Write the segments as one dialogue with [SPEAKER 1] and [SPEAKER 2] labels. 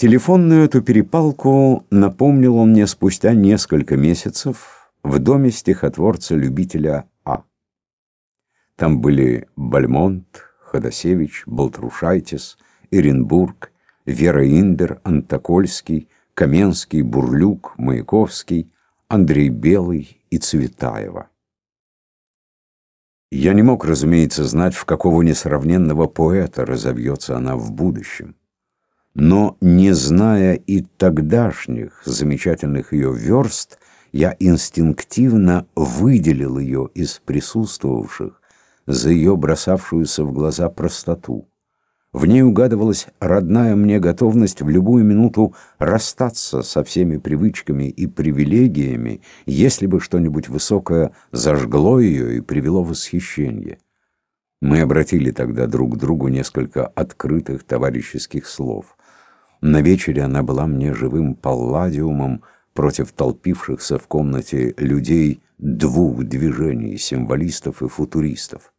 [SPEAKER 1] Телефонную эту перепалку напомнил он мне спустя несколько месяцев в доме стихотворца-любителя А. Там были Бальмонт, Ходосевич, Болтрушайтис, Иренбург, Вера Инбер, Антокольский, Каменский, Бурлюк, Маяковский, Андрей Белый и Цветаева. Я не мог, разумеется, знать, в какого несравненного поэта разовьется она в будущем. Но, не зная и тогдашних замечательных ее верст, я инстинктивно выделил ее из присутствовавших за ее бросавшуюся в глаза простоту. В ней угадывалась родная мне готовность в любую минуту расстаться со всеми привычками и привилегиями, если бы что-нибудь высокое зажгло ее и привело в восхищение. Мы обратили тогда друг к другу несколько открытых товарищеских слов. На вечере она была мне живым палладиумом против толпившихся в комнате людей двух движений, символистов и футуристов.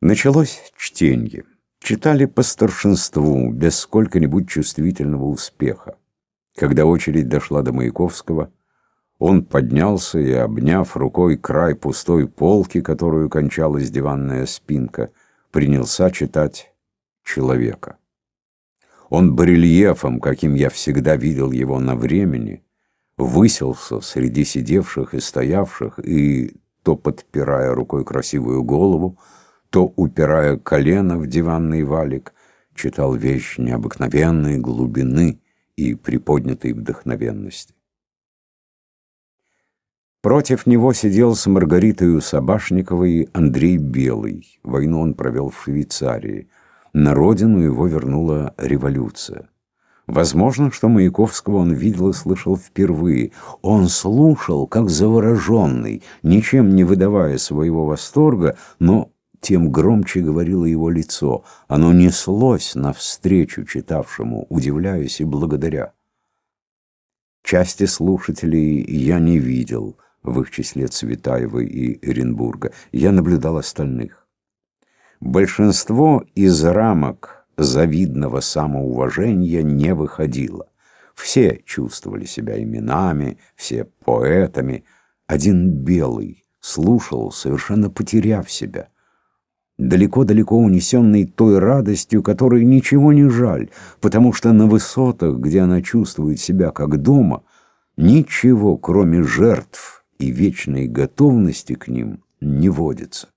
[SPEAKER 1] Началось чтение. Читали по старшинству, без сколько-нибудь чувствительного успеха. Когда очередь дошла до Маяковского, он поднялся и, обняв рукой край пустой полки, которую кончалась диванная спинка, принялся читать «Человека». Он барельефом, каким я всегда видел его на времени, выселся среди сидевших и стоявших и, то подпирая рукой красивую голову, то, упирая колено в диванный валик, читал вещь необыкновенной глубины и приподнятой вдохновенности. Против него сидел с Маргаритой Собашниковой Андрей Белый. Войну он провел в Швейцарии. На родину его вернула революция. Возможно, что Маяковского он видел и слышал впервые. Он слушал, как завороженный, ничем не выдавая своего восторга, но тем громче говорило его лицо. Оно неслось навстречу читавшему, удивляясь и благодаря. Части слушателей я не видел, в их числе Цветаева и Оренбурга. Я наблюдал остальных. Большинство из рамок завидного самоуважения не выходило. Все чувствовали себя именами, все поэтами. Один белый слушал, совершенно потеряв себя далеко-далеко унесенный той радостью, которой ничего не жаль, потому что на высотах, где она чувствует себя как дома, ничего, кроме жертв и вечной готовности к ним, не водится.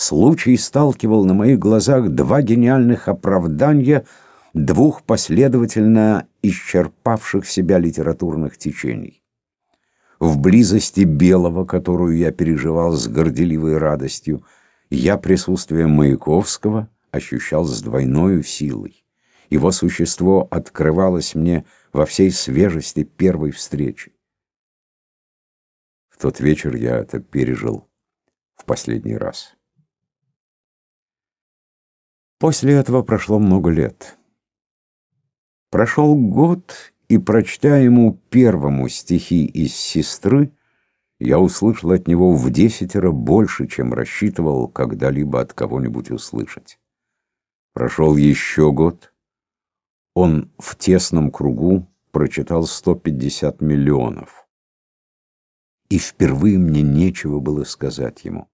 [SPEAKER 1] Случай сталкивал на моих глазах два гениальных оправдания двух последовательно исчерпавших себя литературных течений в близости белого, которую я переживал с горделивой радостью, я присутствие Маяковского ощущал с двойной силой. Его существо открывалось мне во всей свежести первой встречи. В тот вечер я это пережил в последний раз. После этого прошло много лет. Прошел год, и, прочтя ему первому стихи из «Сестры», я услышал от него в десятеро больше, чем рассчитывал когда-либо от кого-нибудь услышать. Прошел еще год. Он в тесном кругу прочитал 150 миллионов. И впервые мне нечего было сказать ему.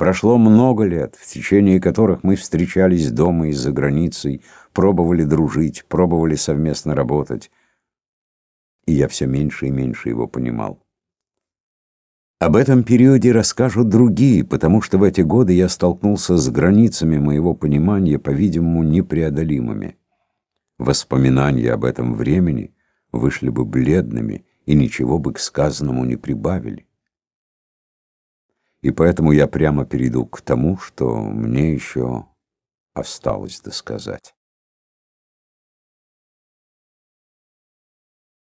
[SPEAKER 1] Прошло много лет, в течение которых мы встречались дома и за границей, пробовали дружить, пробовали совместно работать. И я все меньше и меньше его понимал. Об этом периоде расскажут другие, потому что в эти годы я столкнулся с границами моего понимания, по-видимому, непреодолимыми. Воспоминания об этом времени вышли бы бледными и ничего бы к сказанному не прибавили. И поэтому я прямо перейду к тому, что мне еще осталось досказать.